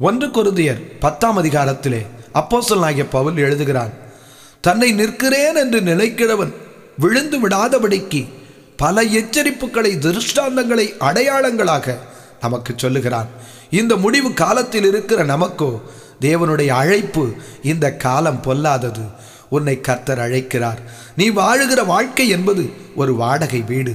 ஒன்று கொருந்தியர் பத்தாம் அதிகாரத்திலே அப்போஸ்தலனாகிய பவுல் எழுதுகிறான் தன்னை நிற்கிறேன் என்று நினைக்கிறவன் விழுந்து விடாதபடிக்கு பல எச்சரிப்புகளை திருஷ்டாந்தங்களை அடையாளங்களாக நமக்கு சொல்லுகிறான். இந்த முடிவு காலத்தில் இருக்கிற நமக்கோ தேவனுடைய அழைப்பு இந்த காலம் பொல்லாதது. உன்னை கர்த்தர் அழைக்கிறார். நீ வாழுகிற வாழ்க்கை என்பது ஒரு வாடகை வீடு.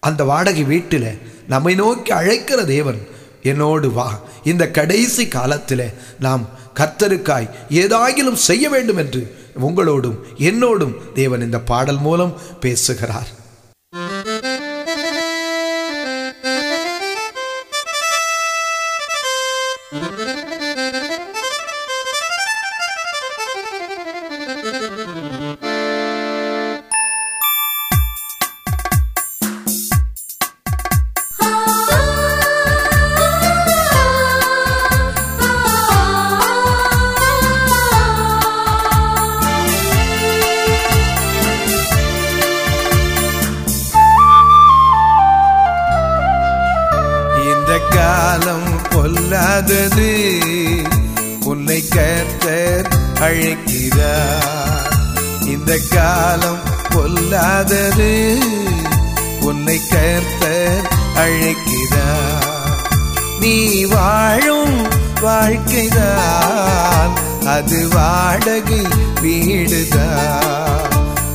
அந்த வாடகை வீட்டில் நம்மை நோக்கி அழைக்கிற தேவன் என்னோடு வா. இந்த கடைசி காலத்தில் நாம் கர்த்தருக்காய் ஏதாகிலும் செய்ய வேண்டும் என்று உங்களோடும் என்னோடும் தேவன் இந்த பாடல் மூலம் பேசுகிறார். இந்த கர்த்தர் அழைக்கிறார். இந்த காலம் பொல்லாதது உன்னை கர்த்தர் அழைக்கிறார். நீ வாழும் வாழ்க்கைதான் அது வாடகை வீடுதான்.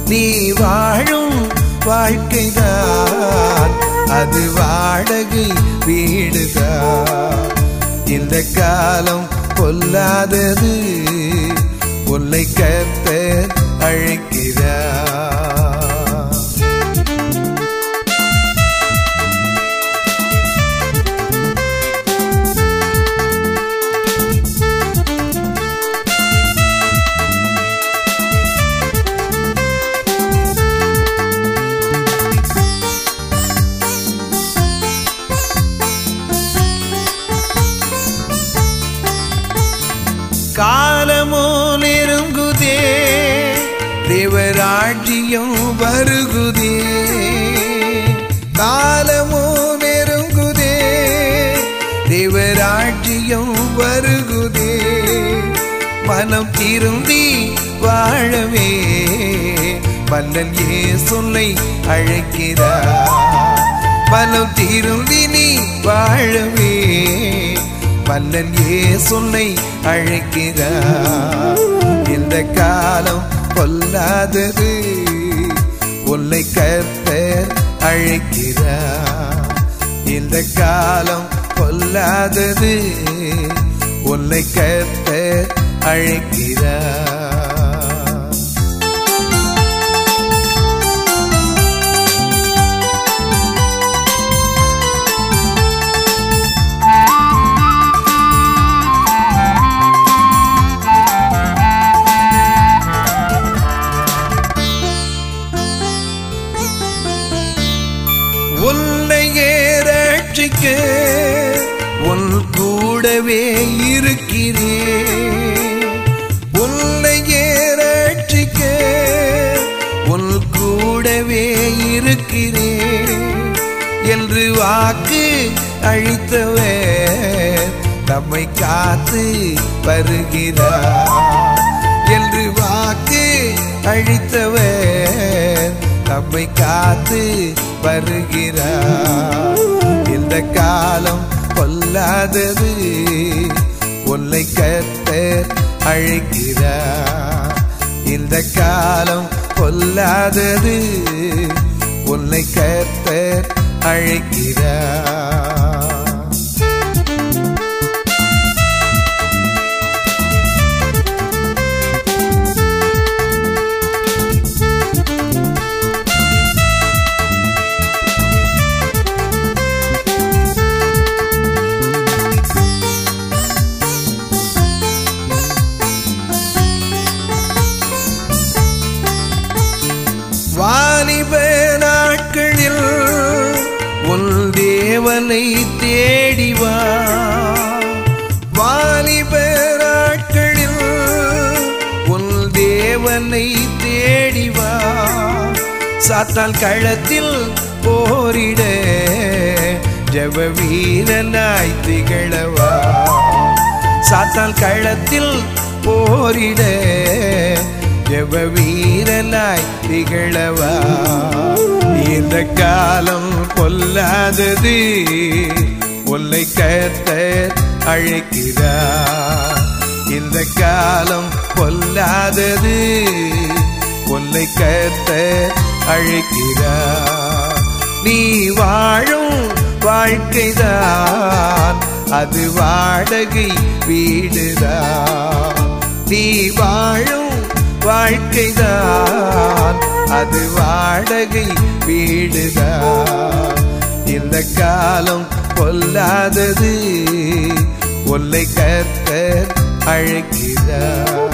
நீ வாழும் வாழ்க்கைதான் அது வாடகை வீடுதான். இந்த காலம் பொல்லாதது. உன்னை கத்த அழைக்க தேவராட்சியம் வருகுதே. காலமோ நெருங்குதே. தேவராட்சியம் வருகுதே. மனம் திருந்தி வாழவே. மன்னன் சொல்லை அழைக்கிறார் மனம் திருந்தி நீ வாழவே. மன்னன் சொல்லை அழைக்கிறார் இந்த காலம் கொல்லாதது. உன்னை கர்த்தர் அழைக்கிறார். இந்த காலம் கொல்லாதது. உன்னை கர்த்தர் அழைக்கிறார். கூடவே இருக்கிறே உன்னை ரட்சிக்க உன் கூடவே இருக்கிறே என்று வாக்கு அழித்தவர் நம்மை காத்து வருகிறார். என்று வாக்கு அழித்தவர் நம்மை காத்து வருகிறார். இந்த காலம் பொல்லாதது உன்னை கர்த்தர் அழைக்கிறார் இந்த காலம் பொல்லாதது உன்னை கர்த்தர் அழைக்கிறார் தேவனை தேடிவா வாலிபராட்களில் உன் தேவனை தேடிவா சாத்தான் களத்தில் போரிட ஜப வீரனாய் திகழவா. சாத்தான் களத்தில் போரிட ஜப வீரனாய் திகழவா. இந்த காலம் பொல்லாதது. உன்னை கர்த்தர் அழைக்கிறா இந்த காலம் பொல்லாதது. உன்னை கர்த்தர் அழைக்கிறா நீ வாழும் வாழ்க்கைதான். அது வாடகை வீடுதான். நீ வாழும் வாழ்க்கைதான். அது வாடகை வீடுதான். இந்த காலம் பொல்லாதது. உன்னை கர்த்தர் அழைக்கிறார்.